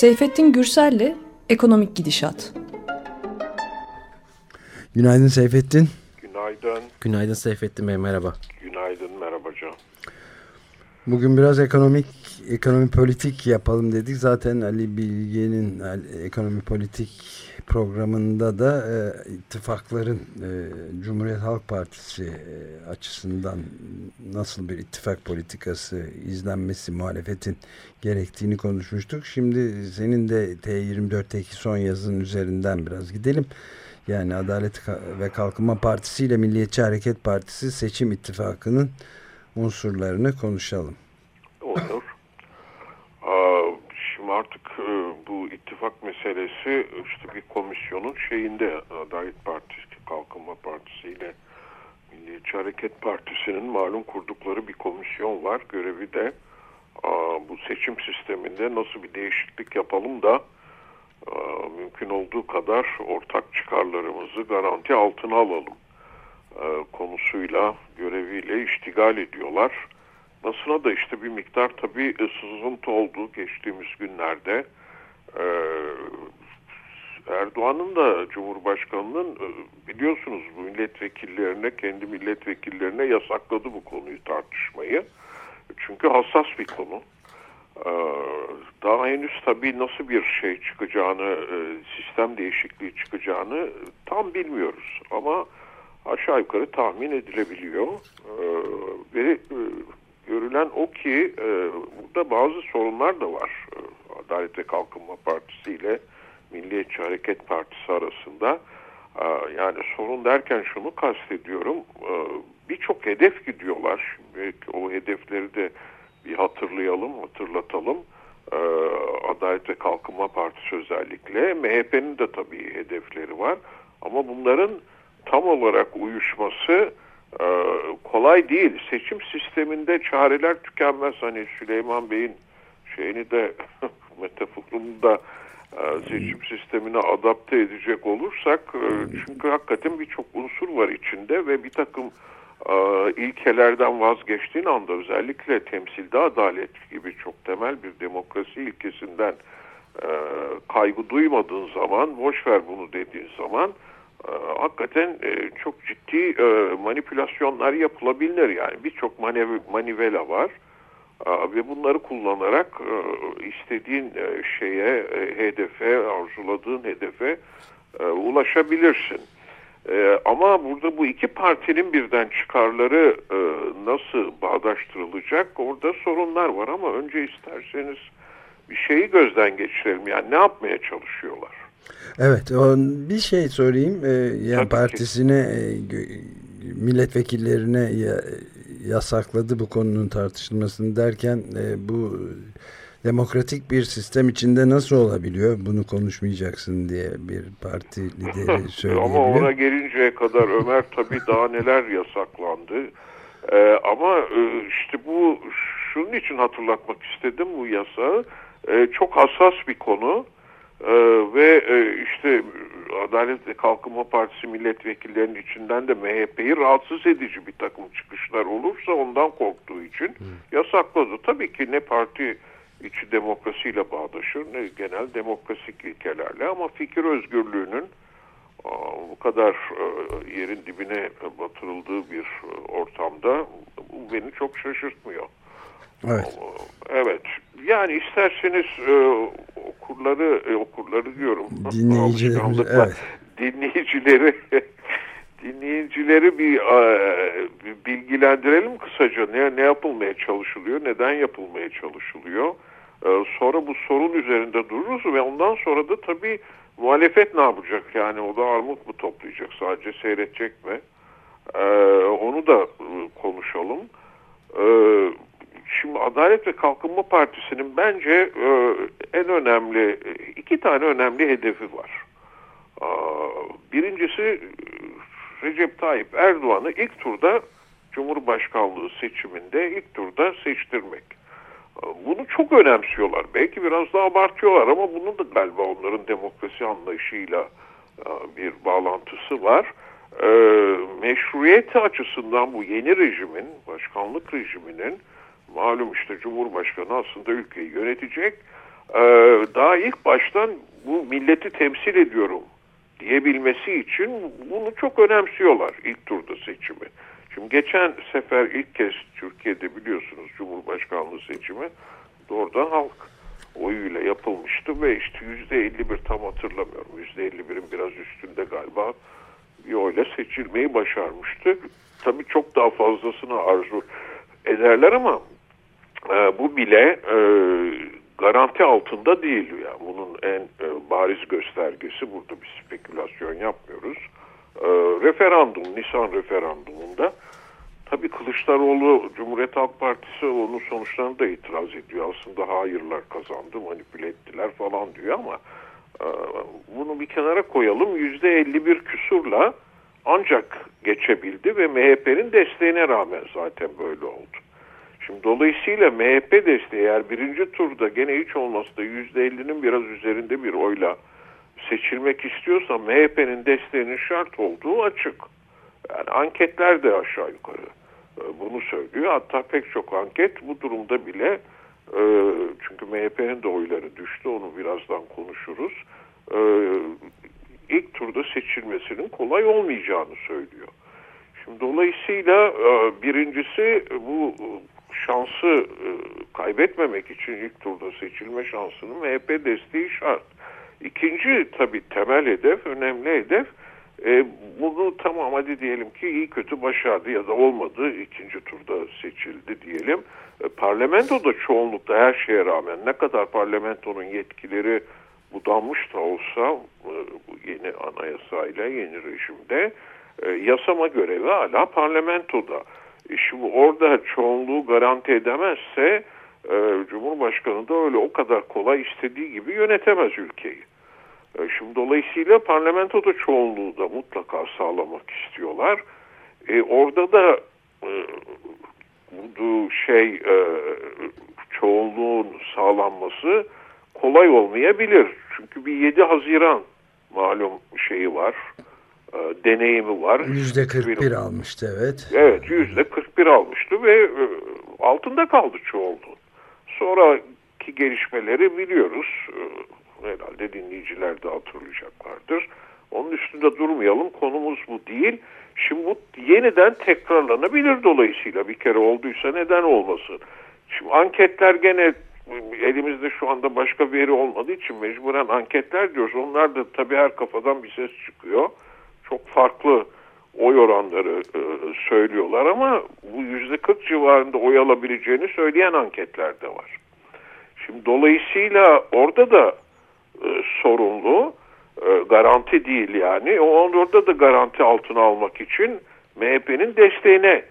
Seyfettin Gürsel'le Ekonomik Gidişat. Günaydın Seyfettin. Günaydın. Günaydın Seyfettin Bey merhaba. Günaydın merhaba Can. Bugün biraz ekonomik ekonomi politik yapalım dedik. Zaten Ali Bilge'nin ekonomi politik programında da e, ittifakların e, Cumhuriyet Halk Partisi e, açısından nasıl bir ittifak politikası izlenmesi muhalefetin gerektiğini konuşmuştuk. Şimdi senin de T24'teki son yazın üzerinden biraz gidelim. Yani Adalet ve Kalkınma Partisi ile Milliyetçi Hareket Partisi seçim ittifakının unsurlarını konuşalım. Olur. Şimdi artık e, bu ittifak meselesi işte bir komisyonun şeyinde Adalet Partisi, Kalkınma Partisi ile Milliyetçi Hareket Partisi'nin malum kurdukları bir komisyon var. Görevi de bu seçim sisteminde nasıl bir değişiklik yapalım da mümkün olduğu kadar ortak çıkarlarımızı garanti altına alalım konusuyla, göreviyle iştigal ediyorlar. Basına da işte bir miktar tabii sızıntı oldu geçtiğimiz günlerde. Erdoğan'ın da Cumhurbaşkanı'nın biliyorsunuz bu milletvekillerine, kendi milletvekillerine yasakladı bu konuyu tartışmayı. Çünkü hassas bir konu. Daha henüz tabii nasıl bir şey çıkacağını, sistem değişikliği çıkacağını tam bilmiyoruz. Ama aşağı yukarı tahmin edilebiliyor. Ve görülen o ki burada bazı sorunlar da var. Adalet ve Kalkınma Partisi ile Milliyetçi Hareket Partisi arasında. Yani sorun derken şunu kastediyorum. Birçok hedef gidiyorlar. Şimdi o hedefleri de bir hatırlayalım, hatırlatalım. Adalet ve Kalkınma Partisi özellikle. MHP'nin de tabii hedefleri var. Ama bunların tam olarak uyuşması kolay değil. Seçim sisteminde çareler tükenmez. Hani Süleyman Bey'in şeyini de metaforunu da seçim sistemine adapte edecek olursak çünkü hakikaten birçok unsur var içinde ve bir takım ilkelerden vazgeçtiğin anda özellikle temsilde adalet gibi çok temel bir demokrasi ilkesinden kaygı duymadığın zaman boş ver bunu dediğin zaman hakikaten çok ciddi manipülasyonlar yapılabilir. Yani birçok manivela var ve bunları kullanarak istediğin şeye hedefe arzuladığın hedefe ulaşabilirsin. ama burada bu iki partinin birden çıkarları nasıl bağdaştırılacak orada sorunlar var ama önce isterseniz bir şeyi gözden geçirelim yani ne yapmaya çalışıyorlar? Evet, bir şey. Ee, yani Tabii partisine, ki. E, milletvekillerine yasakladı bu konunun tartışılmasını derken e, bu demokratik bir sistem içinde nasıl olabiliyor? Bunu konuşmayacaksın diye bir parti lideri söyleyebiliyor. Ama ona gelinceye kadar Ömer tabii daha neler yasaklandı. Ee, ama e, işte bu şunun için hatırlatmak istedim bu yasağı. Ee, çok hassas bir konu. Ee, ve e, işte Adalet ve Kalkınma Partisi milletvekillerinin içinden de MHP'yi rahatsız edici bir takım çıkışlar olursa ondan korktuğu için Hı. yasakladı. Tabii ki ne parti içi demokrasiyle bağdaşır ne genel demokrasik ilkelerle ama fikir özgürlüğünün bu kadar e, yerin dibine batırıldığı bir ortamda bu beni çok şaşırtmıyor. Evet. Evet. Yani isterseniz e, okurları e, okurları diyorum. Dinleyicileri. evet. Dinleyicileri dinleyicileri bir, e, bir bilgilendirelim kısaca ne ne yapılmaya çalışılıyor, neden yapılmaya çalışılıyor. E, sonra bu sorun üzerinde dururuz ve ondan sonra da tabii muhalefet ne yapacak? Yani o da armut mu toplayacak? Sadece seyredecek mi? E, onu da e, konuşalım. E, Şimdi Adalet ve Kalkınma Partisi'nin bence e, en önemli iki tane önemli hedefi var. E, birincisi Recep Tayyip Erdoğan'ı ilk turda Cumhurbaşkanlığı seçiminde ilk turda seçtirmek. E, bunu çok önemsiyorlar. Belki biraz daha abartıyorlar ama bunun da galiba onların demokrasi anlayışıyla e, bir bağlantısı var. E, meşruiyeti açısından bu yeni rejimin, başkanlık rejiminin malum işte Cumhurbaşkanı aslında ülkeyi yönetecek e, daha ilk baştan bu milleti temsil ediyorum diyebilmesi için bunu çok önemsiyorlar ilk turda seçimi. Şimdi geçen sefer ilk kez Türkiye'de biliyorsunuz Cumhurbaşkanlığı seçimi doğrudan halk oyuyla yapılmıştı ve işte yüzde 51 tam hatırlamıyorum. Yüzde 51'in biraz üstünde galiba bir oyla seçilmeyi başarmıştı. Tabii çok daha fazlasını arzu ederler ama e, bu bile e, garanti altında değil. Yani bunun en e, bariz göstergesi burada bir spekülasyon yapmıyoruz. E, referandum, Nisan referandumunda tabii Kılıçdaroğlu Cumhuriyet Halk Partisi onun sonuçlarına da itiraz ediyor. Aslında hayırlar kazandı, manipüle ettiler falan diyor ama e, bunu bir kenara koyalım. Yüzde 51 küsurla ancak geçebildi ve MHP'nin desteğine rağmen zaten böyle oldu. Şimdi dolayısıyla MHP desteği eğer birinci turda gene hiç olmazsa da %50'nin biraz üzerinde bir oyla seçilmek istiyorsa MHP'nin desteğinin şart olduğu açık. Yani anketler de aşağı yukarı e, bunu söylüyor. Hatta pek çok anket bu durumda bile e, çünkü MHP'nin de oyları düştü onu birazdan konuşuruz. E, ilk turda seçilmesinin kolay olmayacağını söylüyor. Şimdi dolayısıyla birincisi bu şansı e, kaybetmemek için ilk turda seçilme şansının MHP desteği şart. İkinci tabii temel hedef, önemli hedef e, bunu tamam hadi diyelim ki iyi kötü başardı ya da olmadı ikinci turda seçildi diyelim. E, parlamentoda çoğunlukta her şeye rağmen ne kadar parlamentonun yetkileri budanmış da olsa e, bu yeni anayasayla yeni rejimde yasama görevi hala parlamentoda. Şimdi orada çoğunluğu garanti edemezse e, Cumhurbaşkanı da öyle o kadar kolay istediği gibi yönetemez ülkeyi. E, şimdi dolayısıyla parlamentoda çoğunluğu da mutlaka sağlamak istiyorlar. E, orada da e, bu şey e, çoğunluğun sağlanması kolay olmayabilir. Çünkü bir 7 Haziran malum şeyi var e, deneyimi var. Yüzde 41 almıştı evet. Evet yüzde 41 almıştı ve e, altında kaldı çoğunluğun. Sonraki gelişmeleri biliyoruz. E, herhalde dinleyiciler de hatırlayacaklardır. Onun üstünde durmayalım. Konumuz bu değil. Şimdi bu yeniden tekrarlanabilir dolayısıyla bir kere olduysa neden olmasın? Şimdi anketler gene elimizde şu anda başka veri olmadığı için mecburen anketler diyoruz. Onlar da tabii her kafadan bir ses çıkıyor çok farklı oy oranları e, söylüyorlar ama bu yüzde 40 civarında oy alabileceğini söyleyen anketler de var. Şimdi dolayısıyla orada da e, sorunlu e, garanti değil yani. Orada da garanti altına almak için MHP'nin desteğine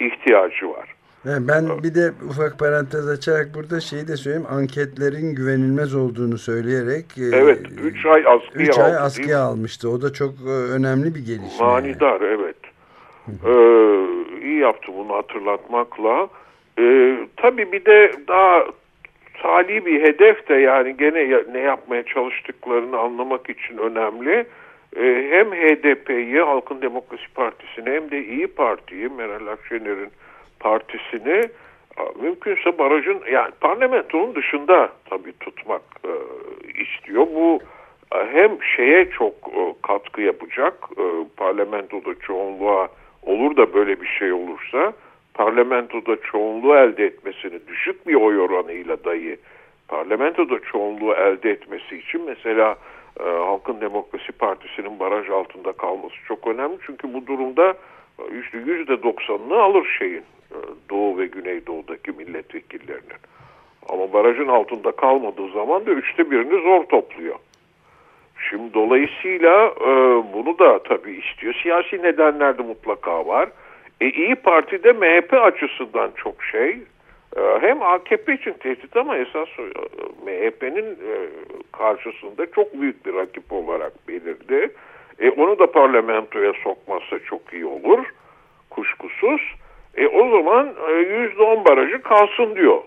ihtiyacı var. Ben bir de ufak parantez açarak burada şeyi de söyleyeyim. Anketlerin güvenilmez olduğunu söyleyerek e, Evet 3 ay askıya, üç ay askıya almıştı. O da çok e, önemli bir gelişme. Manidar yani. evet. ee, iyi yaptı bunu hatırlatmakla. Ee, tabii bir de daha tali bir hedef de yani gene ne yapmaya çalıştıklarını anlamak için önemli. Ee, hem HDP'yi Halkın Demokrasi Partisi'ni hem de İyi Parti'yi Meral Akşener'in partisini mümkünse barajın yani parlamentonun dışında tabii tutmak e, istiyor. Bu e, hem şeye çok e, katkı yapacak e, parlamentoda çoğunluğa olur da böyle bir şey olursa parlamentoda çoğunluğu elde etmesini düşük bir oy oranıyla dahi parlamentoda çoğunluğu elde etmesi için mesela e, Halkın Demokrasi Partisi'nin baraj altında kalması çok önemli. Çünkü bu durumda yüzde doksanını alır şeyin e, Doğu ve Güneydoğu'daki milletvekillerinin. Ama barajın altında kalmadığı zaman da üçte birini zor topluyor. Şimdi dolayısıyla e, bunu da tabii istiyor. Siyasi nedenler de mutlaka var. E, İyi Parti'de MHP açısından çok şey. E, hem AKP için tehdit ama esas e, MHP'nin e, karşısında çok büyük bir rakip olarak belirdi. E, onu da parlamentoya sokmazsa çok iyi olur. Kuşkusuz. E o zaman yüzde on barajı kalsın diyor.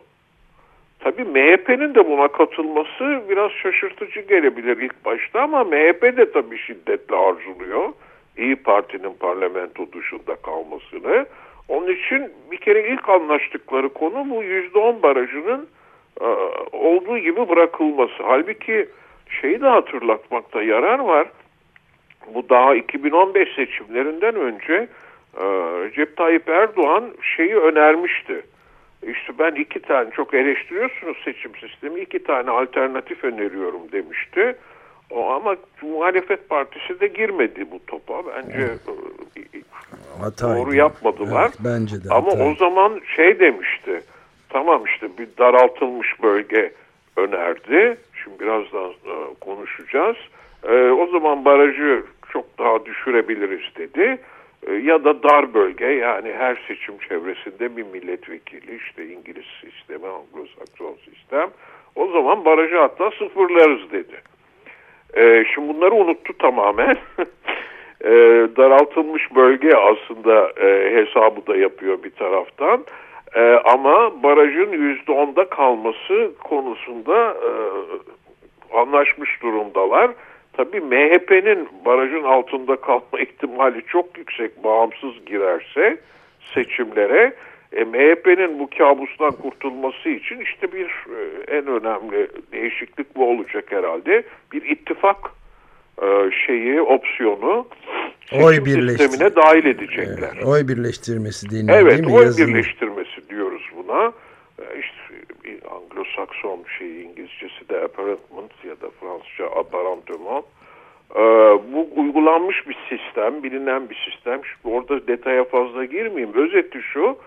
Tabii MHP'nin de buna katılması biraz şaşırtıcı gelebilir ilk başta ama MHP de tabii şiddetle arzuluyor. İyi Parti'nin parlamento dışında kalmasını. Onun için bir kere ilk anlaştıkları konu bu yüzde on barajının e, olduğu gibi bırakılması. Halbuki şeyi de hatırlatmakta yarar var. Bu daha 2015 seçimlerinden önce e, Recep Tayyip Erdoğan şeyi önermişti. İşte ben iki tane çok eleştiriyorsunuz seçim sistemi iki tane alternatif öneriyorum demişti. O ama Muhalefet Partisi de girmedi bu topa. Bence evet. Hataydı. doğru yapmadılar. Evet, bence de. Ama hataydı. o zaman şey demişti. Tamam işte bir daraltılmış bölge önerdi. Şimdi birazdan e, konuşacağız. E, o zaman barajı çok daha düşürebiliriz dedi. E, ya da dar bölge yani her seçim çevresinde bir milletvekili işte İngiliz sistemi, Anglo-Sakson sistem. O zaman barajı hatta sıfırlarız dedi. E, şimdi bunları unuttu tamamen. e, daraltılmış bölge aslında e, hesabı da yapıyor bir taraftan. E, ama barajın yüzde onda kalması konusunda e, anlaşmış durumdalar. Tabii MHP'nin barajın altında kalma ihtimali çok yüksek bağımsız girerse seçimlere. E, MHP'nin bu kabustan kurtulması için işte bir e, en önemli değişiklik bu olacak herhalde. Bir ittifak e, şeyi, opsiyonu oy sistemine dahil edecekler. Evet, oy birleştirmesi deniyor evet, değil mi? oy Yazılı. birleştirmesi diyoruz buna. E, işte Anglo-Sakson şey İngilizcesi de apparentment ya da Fransızca apparentement. Ee, bu uygulanmış bir sistem, bilinen bir sistem. Şimdi orada detaya fazla girmeyeyim. Özeti şu,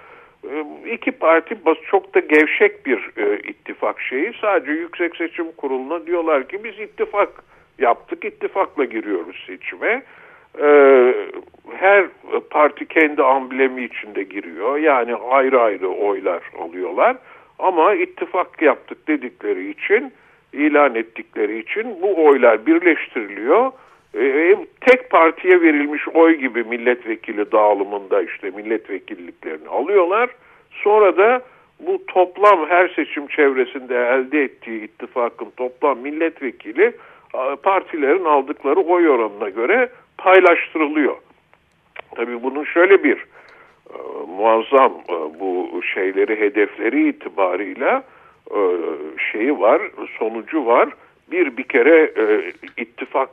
e, iki parti çok da gevşek bir e, ittifak şeyi. Sadece Yüksek Seçim Kurulu'na diyorlar ki biz ittifak yaptık, ittifakla giriyoruz seçime. Ee, her parti kendi amblemi içinde giriyor. Yani ayrı ayrı oylar alıyorlar. Ama ittifak yaptık dedikleri için, ilan ettikleri için bu oylar birleştiriliyor. Ee, tek partiye verilmiş oy gibi milletvekili dağılımında işte milletvekilliklerini alıyorlar. Sonra da bu toplam her seçim çevresinde elde ettiği ittifakın toplam milletvekili partilerin aldıkları oy oranına göre paylaştırılıyor. Tabii bunun şöyle bir e, muazzam e, bu şeyleri hedefleri itibarıyla e, şeyi var, sonucu var. Bir bir kere e, ittifak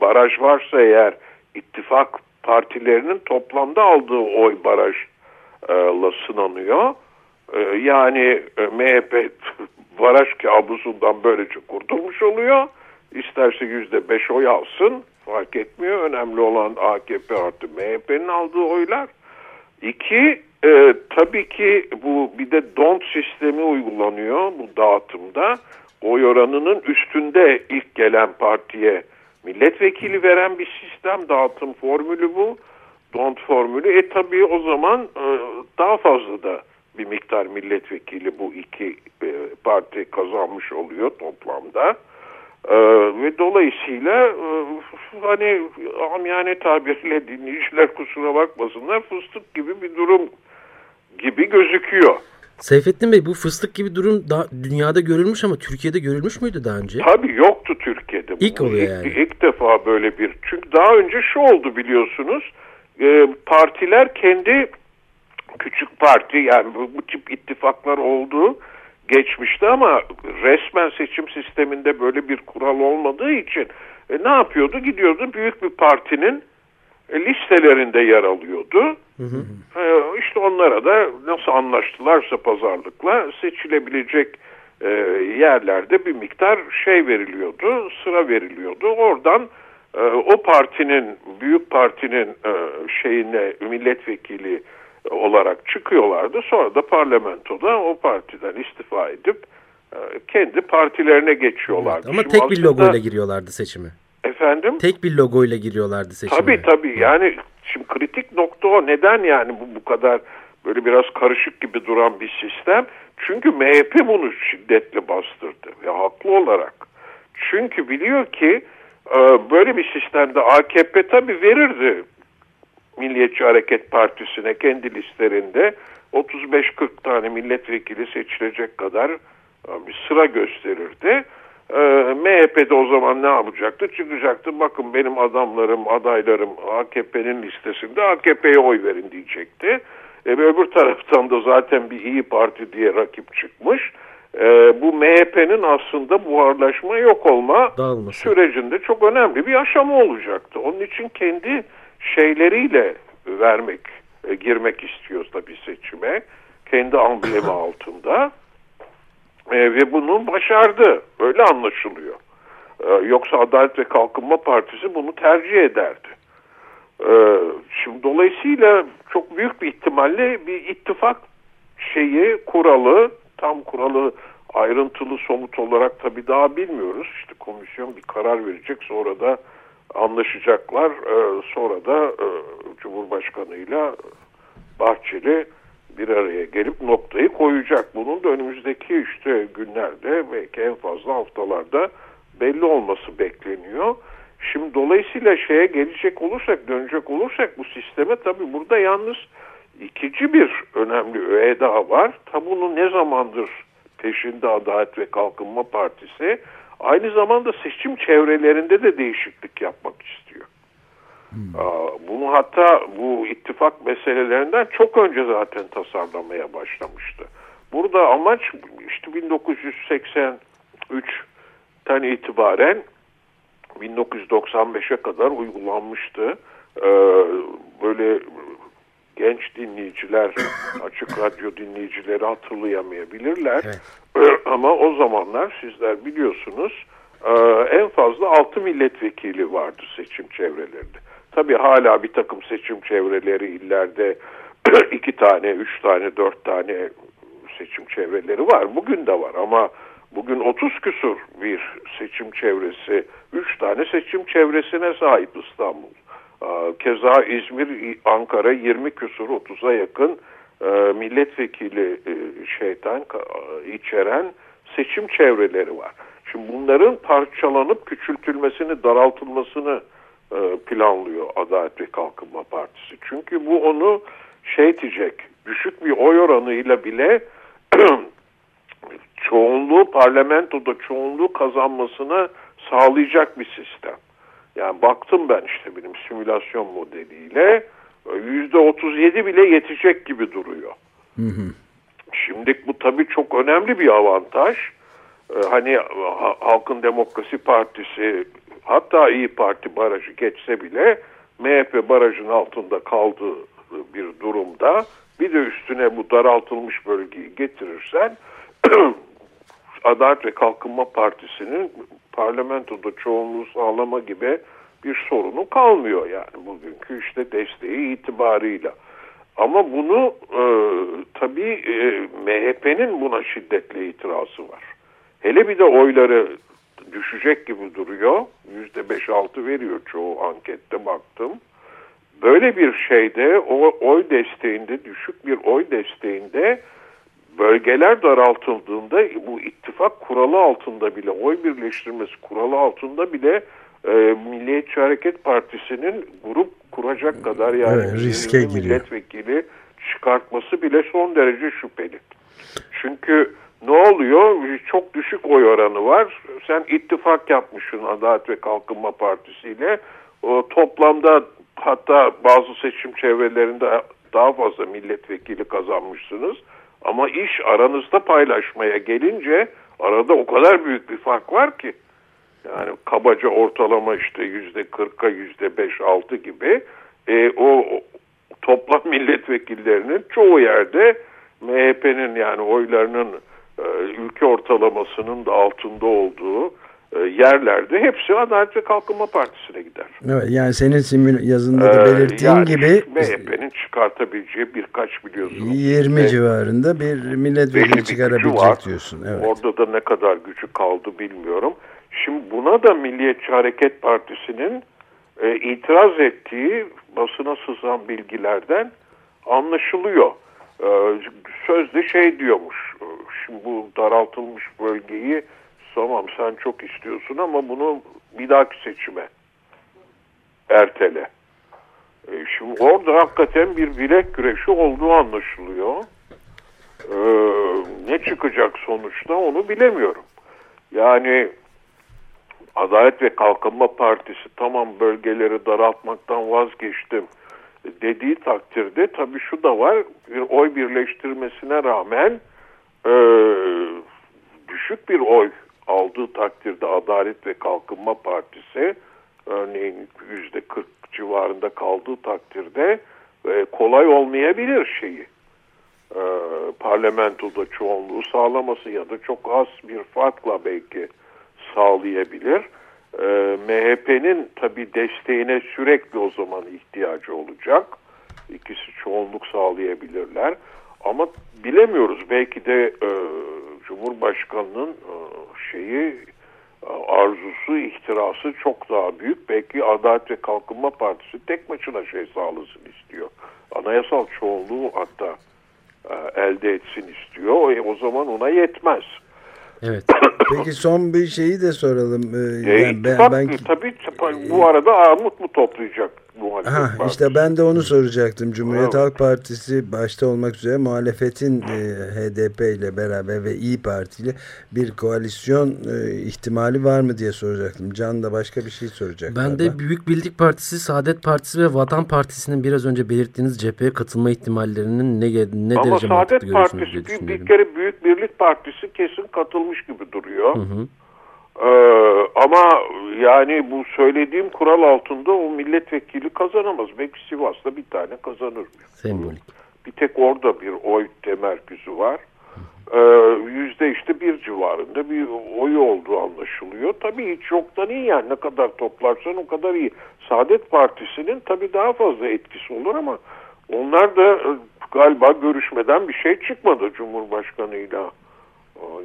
baraj varsa eğer ittifak partilerinin toplamda aldığı oy barajla sınanıyor. E, yani e, MHP baraj kabusundan böylece kurtulmuş oluyor. İsterse yüzde beş oy alsın fark etmiyor. Önemli olan AKP artı MHP'nin aldığı oylar. İki, e, tabii ki bu bir de don't sistemi uygulanıyor bu dağıtımda. Oy oranının üstünde ilk gelen partiye milletvekili veren bir sistem dağıtım formülü bu. Don't formülü. E tabii o zaman e, daha fazla da bir miktar milletvekili bu iki e, parti kazanmış oluyor toplamda. Ee, ve dolayısıyla e, hani amiyane tabirle dinleyiciler kusura bakmasınlar fıstık gibi bir durum gibi gözüküyor. Seyfettin Bey bu fıstık gibi durum da, dünyada görülmüş ama Türkiye'de görülmüş müydü daha önce? Tabii yoktu Türkiye'de. İlk oluyor ilk, yani. İlk defa böyle bir. Çünkü daha önce şu oldu biliyorsunuz. E, partiler kendi küçük parti yani bu, bu tip ittifaklar oldu geçmişti ama resmen seçim sisteminde böyle bir kural olmadığı için e, ne yapıyordu? Gidiyordu büyük bir partinin e, listelerinde yer alıyordu. Hı hı. E, işte onlara da nasıl anlaştılarsa pazarlıkla seçilebilecek e, yerlerde bir miktar şey veriliyordu, sıra veriliyordu. Oradan e, o partinin, büyük partinin e, şeyine milletvekili olarak çıkıyorlardı. Sonra da parlamentoda o partiden istifa edip e, kendi partilerine geçiyorlardı. Evet, ama Şimdi tek bir logoyla giriyorlardı seçimi. Efendim? Tek bir logoyla giriyorlardı seçime. Tabii tabii yani şimdi kritik nokta o. Neden yani bu bu kadar böyle biraz karışık gibi duran bir sistem? Çünkü MHP bunu şiddetle bastırdı ve haklı olarak. Çünkü biliyor ki e, böyle bir sistemde AKP tabii verirdi Milliyetçi Hareket Partisi'ne kendi listelerinde 35-40 tane milletvekili seçilecek kadar e, bir sıra gösterirdi. Ee, MHP de o zaman ne yapacaktı? Çıkacaktı bakın benim adamlarım, adaylarım AKP'nin listesinde AKP'ye oy verin diyecekti. E, öbür taraftan da zaten bir iyi Parti diye rakip çıkmış. e, bu MHP'nin aslında buharlaşma yok olma Dağılması. sürecinde çok önemli bir aşama olacaktı. Onun için kendi şeyleriyle vermek, e, girmek istiyor tabii seçime. Kendi amblemi altında. E, ve bunu başardı. Öyle anlaşılıyor. E, yoksa Adalet ve Kalkınma Partisi bunu tercih ederdi. E, şimdi dolayısıyla çok büyük bir ihtimalle bir ittifak şeyi, kuralı, tam kuralı ayrıntılı somut olarak tabii daha bilmiyoruz. İşte komisyon bir karar verecek sonra da anlaşacaklar. E, sonra da e, Cumhurbaşkanı'yla Bahçeli bir araya gelip noktayı koyacak. Bunun da önümüzdeki işte günlerde belki en fazla haftalarda belli olması bekleniyor. Şimdi dolayısıyla şeye gelecek olursak, dönecek olursak bu sisteme tabii burada yalnız ikinci bir önemli öğe daha var. Tabi bunu ne zamandır peşinde Adalet ve Kalkınma Partisi aynı zamanda seçim çevrelerinde de değişiklik yapmak istiyor. Hmm. Bunu hatta bu ittifak meselelerinden çok önce zaten tasarlamaya başlamıştı. Burada amaç işte 1983'ten itibaren 1995'e kadar uygulanmıştı. Böyle genç dinleyiciler, açık radyo dinleyicileri hatırlayamayabilirler. Evet. Ama o zamanlar sizler biliyorsunuz en fazla 6 milletvekili vardı seçim çevrelerinde. Tabii hala bir takım seçim çevreleri illerde iki tane, üç tane, dört tane seçim çevreleri var. Bugün de var ama bugün 30 küsur bir seçim çevresi, üç tane seçim çevresine sahip İstanbul. Keza İzmir, Ankara 20 küsur 30'a yakın milletvekili şeytan içeren seçim çevreleri var. Şimdi bunların parçalanıp küçültülmesini, daraltılmasını e, planlıyor Adalet ve Kalkınma Partisi. Çünkü bu onu şey diyecek, düşük bir oy oranıyla bile çoğunluğu parlamentoda çoğunluğu kazanmasını sağlayacak bir sistem. Yani baktım ben işte benim simülasyon modeliyle yüzde otuz yedi bile yetecek gibi duruyor. Hı hı. Şimdi bu tabii çok önemli bir avantaj. Ee, hani Halkın Demokrasi Partisi hatta İyi Parti barajı geçse bile MHP barajın altında kaldığı bir durumda bir de üstüne bu daraltılmış bölgeyi getirirsen Adalet ve Kalkınma Partisi'nin parlamentoda çoğunluğu sağlama gibi bir sorunu kalmıyor yani bugünkü işte desteği itibarıyla. Ama bunu e, tabii e, MHP'nin buna şiddetle itirazı var. Hele bir de oyları düşecek gibi duruyor. Yüzde beş altı veriyor çoğu ankette baktım. Böyle bir şeyde o oy desteğinde düşük bir oy desteğinde bölgeler daraltıldığında bu ittifak kuralı altında bile oy birleştirmesi kuralı altında bile e, Milliyetçi Hareket Partisi'nin grup kuracak kadar yani evet, riske milletvekili çıkartması bile son derece şüpheli. Çünkü ne oluyor? Çok düşük oy oranı var. Sen ittifak yapmışsın Adalet ve Kalkınma Partisi ile. O toplamda hatta bazı seçim çevrelerinde daha fazla milletvekili kazanmışsınız. Ama iş aranızda paylaşmaya gelince arada o kadar büyük bir fark var ki. Yani kabaca ortalama işte yüzde kırka yüzde beş altı gibi e, o toplam milletvekillerinin çoğu yerde MHP'nin yani oylarının e, ülke ortalamasının da altında olduğu yerlerde hepsi Adalet ve Kalkınma Partisi'ne gider. Evet, yani senin yazında da e, belirttiğin yani gibi MHP'nin çıkartabileceği birkaç biliyorsunuz. 20 civarında bir milletvekili çıkarabilecek var. diyorsun. Evet. Orada da ne kadar gücü kaldı bilmiyorum. Şimdi buna da Milliyetçi Hareket Partisi'nin e, itiraz ettiği basına sızan bilgilerden anlaşılıyor. E, sözde şey diyormuş, e, şimdi bu daraltılmış bölgeyi tamam sen çok istiyorsun ama bunu bir dahaki seçime ertele. E, şimdi orada hakikaten bir bilek güreşi olduğu anlaşılıyor. E, ne çıkacak sonuçta onu bilemiyorum. Yani Adalet ve Kalkınma Partisi tamam bölgeleri daraltmaktan vazgeçtim dediği takdirde tabii şu da var bir oy birleştirmesine rağmen e, düşük bir oy aldığı takdirde Adalet ve Kalkınma Partisi örneğin yüzde 40 civarında kaldığı takdirde e, kolay olmayabilir şeyi e, parlamentoda çoğunluğu sağlaması ya da çok az bir farkla belki sağlayabilir. E, MHP'nin tabi desteğine sürekli o zaman ihtiyacı olacak. İkisi çoğunluk sağlayabilirler. Ama bilemiyoruz belki de e, Cumhurbaşkanı'nın e, şeyi arzusu, ihtirası çok daha büyük. Belki Adalet ve Kalkınma Partisi tek maçına şey sağlasın istiyor. Anayasal çoğunluğu hatta e, elde etsin istiyor. O, o zaman ona yetmez. Evet. Peki son bir şeyi de soralım. Ee, yani ben, ben, tabii bu arada armut mu toplayacak muhalefet ha, partisi? İşte ben de onu soracaktım. Cumhuriyet ha. Halk Partisi başta olmak üzere muhalefetin e, HDP ile beraber ve İyi Parti ile bir koalisyon e, ihtimali var mı diye soracaktım. Can da başka bir şey soracak. Ben de Büyük Birlik Partisi, Saadet Partisi ve Vatan Partisi'nin biraz önce belirttiğiniz cepheye katılma ihtimallerinin ne, ne Ama derece mantıklı görüyorsunuz Partisi, diye düşünüyorum. Bir kere Büyük Birlik Partisi kesin katılmış gibi duruyor. Hı hı. Ee, ama yani bu söylediğim kural altında o milletvekili kazanamaz. Belki Sivas'ta bir tane kazanır. Sembolik. Bir tek orada bir oy temerküzü var. Ee, yüzde işte bir civarında bir oy olduğu anlaşılıyor. Tabii hiç yoktan iyi yani ne kadar toplarsan o kadar iyi. Saadet Partisi'nin tabii daha fazla etkisi olur ama onlar da galiba görüşmeden bir şey çıkmadı Cumhurbaşkanı'yla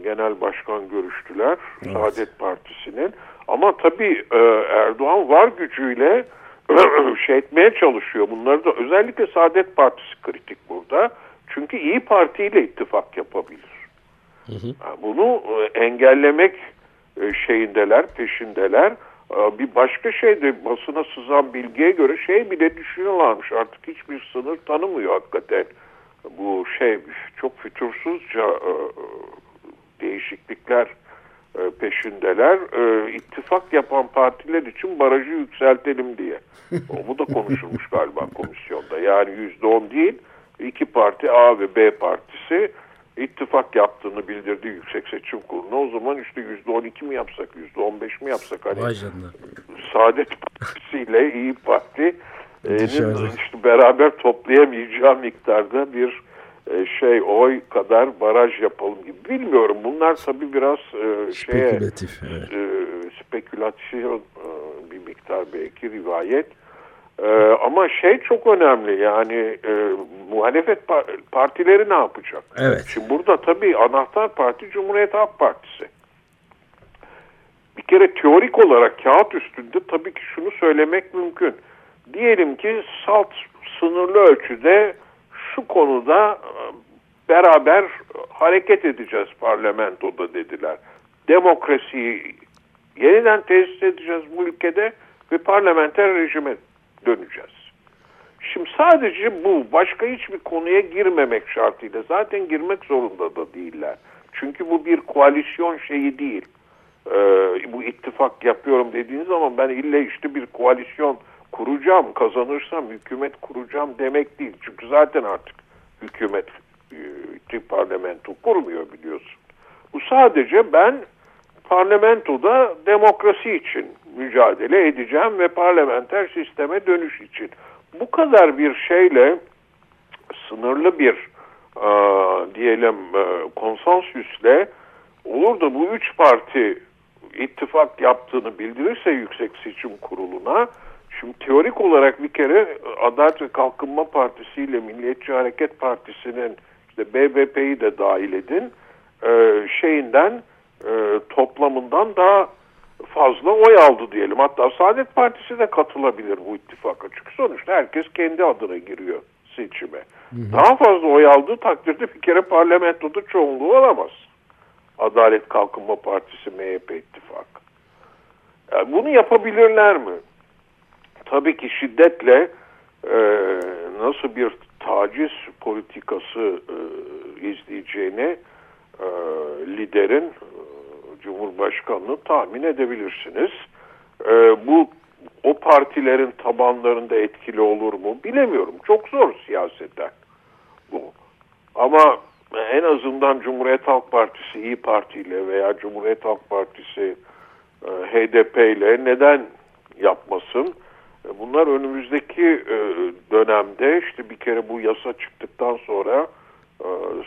genel başkan görüştüler evet. Saadet Partisi'nin. Ama tabii e, Erdoğan var gücüyle şey etmeye çalışıyor. Bunları da özellikle Saadet Partisi kritik burada. Çünkü İyi Parti ile ittifak yapabilir. Hı hı. Bunu e, engellemek e, şeyindeler, peşindeler. Bir başka şey de basına sızan bilgiye göre şey bile düşünüyorlarmış. Artık hiçbir sınır tanımıyor hakikaten. Bu şey çok fütursuzca değişiklikler e, peşindeler. E, ittifak yapan partiler için barajı yükseltelim diye. O, bu da konuşulmuş galiba komisyonda. Yani yüzde on değil, iki parti A ve B partisi ittifak yaptığını bildirdi Yüksek Seçim Kurulu'na. O zaman işte yüzde on iki mi yapsak, yüzde on beş mi yapsak? Hani Saadet Partisi ile İyi Parti işte beraber toplayamayacağı miktarda bir e, şey oy kadar baraj yapalım gibi. Bilmiyorum. Bunlar tabii biraz e, spekülatif. Şeye, evet. e, spekülasyon e, bir miktar belki rivayet. E, ama şey çok önemli yani e, muhalefet partileri ne yapacak? Evet. Şimdi burada tabii anahtar parti Cumhuriyet Halk Partisi. Bir kere teorik olarak kağıt üstünde tabii ki şunu söylemek mümkün. Diyelim ki salt sınırlı ölçüde şu konuda e, beraber hareket edeceğiz parlamentoda dediler. Demokrasiyi yeniden tesis edeceğiz bu ülkede ve parlamenter rejime döneceğiz. Şimdi sadece bu başka hiçbir konuya girmemek şartıyla zaten girmek zorunda da değiller. Çünkü bu bir koalisyon şeyi değil. Ee, bu ittifak yapıyorum dediğiniz zaman ben ille işte bir koalisyon kuracağım, kazanırsam hükümet kuracağım demek değil. Çünkü zaten artık hükümet e, parlamento kurmuyor biliyorsun. Bu sadece ben parlamentoda demokrasi için mücadele edeceğim ve parlamenter sisteme dönüş için. Bu kadar bir şeyle sınırlı bir e, diyelim e, konsensüsle olur da bu üç parti ittifak yaptığını bildirirse Yüksek Seçim Kurulu'na Şimdi teorik olarak bir kere Adalet ve Kalkınma Partisi ile Milliyetçi Hareket Partisi'nin işte BBP'yi de dahil edin e, şeyinden e, toplamından daha fazla oy aldı diyelim. Hatta Saadet Partisi de katılabilir bu ittifaka. Çünkü sonuçta herkes kendi adına giriyor seçime. Hı hı. Daha fazla oy aldığı takdirde bir kere parlamentoda çoğunluğu alamaz. Adalet Kalkınma Partisi MHP ittifakı. Yani bunu yapabilirler mi? Tabii ki şiddetle e, nasıl bir taciz politikası e, izleyeceğini e, liderin e, Cumhurbaşkanlığı tahmin edebilirsiniz. E, bu o partilerin tabanlarında etkili olur mu bilemiyorum. Çok zor siyaseten bu. Ama en azından Cumhuriyet Halk Partisi İyi Parti ile veya Cumhuriyet Halk Partisi e, HDP ile neden yapmasın? E, bunlar önümüzdeki e, dönemde işte bir kere bu yasa çıktıktan sonra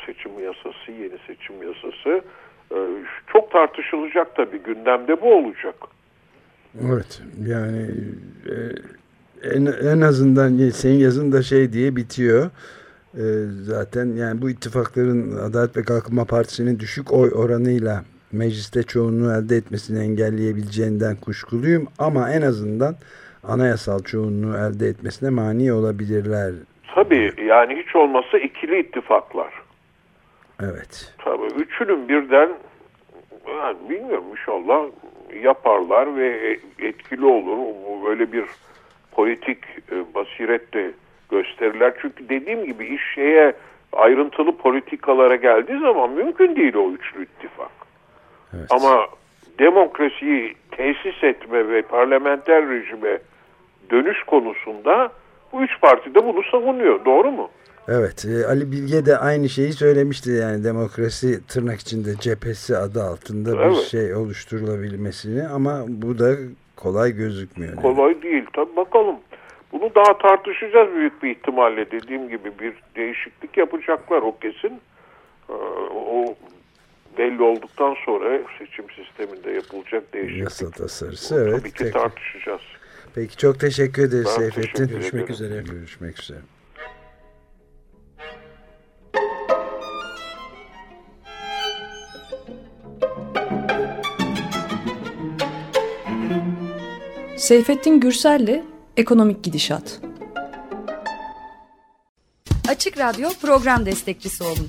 seçim yasası, yeni seçim yasası çok tartışılacak tabii gündemde bu olacak. Evet yani en, en azından senin yazın da şey diye bitiyor. Zaten yani bu ittifakların Adalet ve Kalkınma Partisi'nin düşük oy oranıyla mecliste çoğunluğu elde etmesini engelleyebileceğinden kuşkuluyum ama en azından anayasal çoğunluğu elde etmesine mani olabilirler. Tabii yani hiç olmazsa ikili ittifaklar. Evet. Tabii üçünün birden yani bilmiyorum inşallah yaparlar ve etkili olur. Böyle bir politik e, basiret de gösterirler. Çünkü dediğim gibi iş şeye ayrıntılı politikalara geldiği zaman mümkün değil o üçlü ittifak. Evet. Ama demokrasiyi tesis etme ve parlamenter rejime dönüş konusunda bu üç parti de bunu savunuyor. Doğru mu? Evet. E, Ali Bilge de aynı şeyi söylemişti. Yani demokrasi tırnak içinde cephesi adı altında evet. bir şey oluşturulabilmesini ama bu da kolay gözükmüyor. Kolay yani. değil. Tabii bakalım. Bunu daha tartışacağız büyük bir ihtimalle. Dediğim gibi bir değişiklik yapacaklar o kesin. Ee, o belli olduktan sonra seçim sisteminde yapılacak değişiklik. Yasa tasarısı o, evet. Tabii ki tartışacağız. Peki çok teşekkür ederiz ben Seyfettin. Teşekkür Görüşmek üzere. Görüşmek üzere. Seyfettin Gürsel'le Ekonomik Gidişat. Açık Radyo program destekçisi olun.